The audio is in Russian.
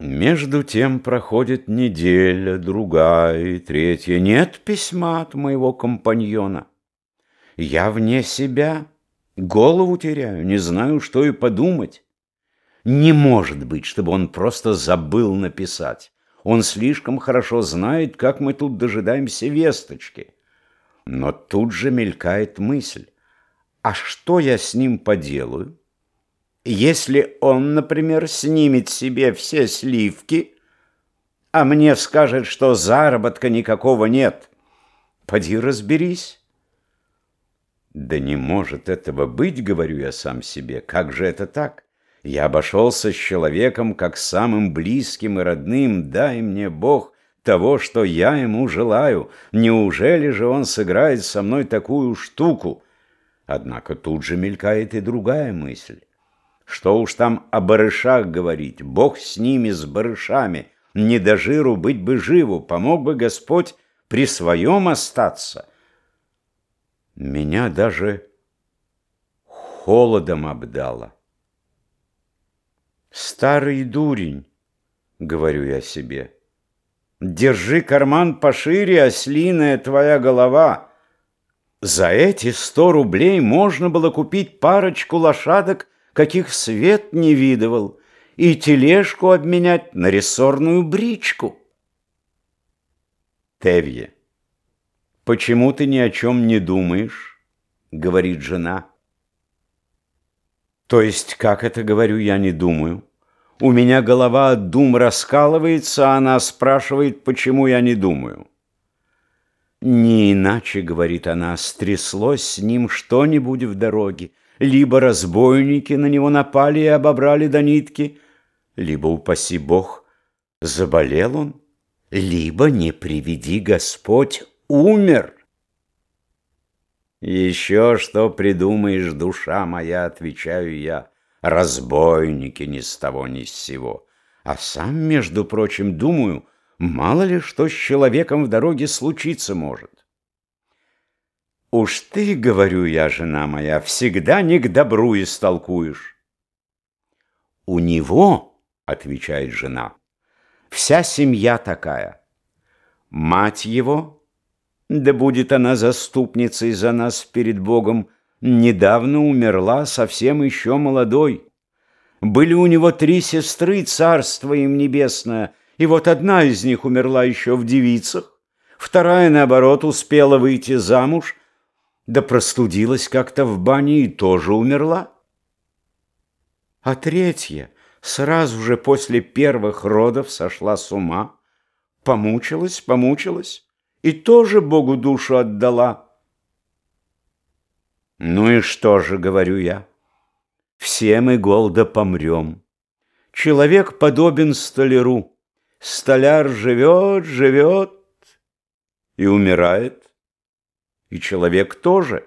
Между тем проходит неделя, другая и третья. Нет письма от моего компаньона. Я вне себя, голову теряю, не знаю, что и подумать. Не может быть, чтобы он просто забыл написать. Он слишком хорошо знает, как мы тут дожидаемся весточки. Но тут же мелькает мысль. А что я с ним поделаю? Если он, например, снимет себе все сливки, а мне скажет, что заработка никакого нет, поди разберись. Да не может этого быть, говорю я сам себе, как же это так? Я обошелся с человеком как самым близким и родным, дай мне Бог того, что я ему желаю. Неужели же он сыграет со мной такую штуку? Однако тут же мелькает и другая мысль. Что уж там о барышах говорить, Бог с ними, с барышами, не до жиру быть бы живу, помог бы Господь при своем остаться. Меня даже холодом обдало. Старый дурень, говорю я себе, держи карман пошире, ослиная твоя голова. За эти сто рублей можно было купить парочку лошадок каких свет не видывал, и тележку обменять на рессорную бричку. Тевье, почему ты ни о чем не думаешь? Говорит жена. То есть, как это говорю, я не думаю. У меня голова от дум раскалывается, а она спрашивает, почему я не думаю. Не иначе, говорит она, стряслось с ним что-нибудь в дороге, либо разбойники на него напали и обобрали до нитки, либо, упаси Бог, заболел он, либо, не приведи Господь, умер. Еще что придумаешь, душа моя, отвечаю я, разбойники ни с того ни с сего. А сам, между прочим, думаю, мало ли что с человеком в дороге случиться может. Уж ты, говорю я, жена моя, всегда не к добру истолкуешь. У него, отвечает жена, вся семья такая. Мать его, да будет она заступницей за нас перед Богом, недавно умерла, совсем еще молодой. Были у него три сестры, царство им небесное, и вот одна из них умерла еще в девицах, вторая, наоборот, успела выйти замуж, да простудилась как-то в бане и тоже умерла. А третья сразу же после первых родов сошла с ума, помучилась, помучилась и тоже Богу душу отдала. Ну и что же, говорю я, все мы голода помрем. Человек подобен столяру. Столяр живет, живет и умирает и человек тоже.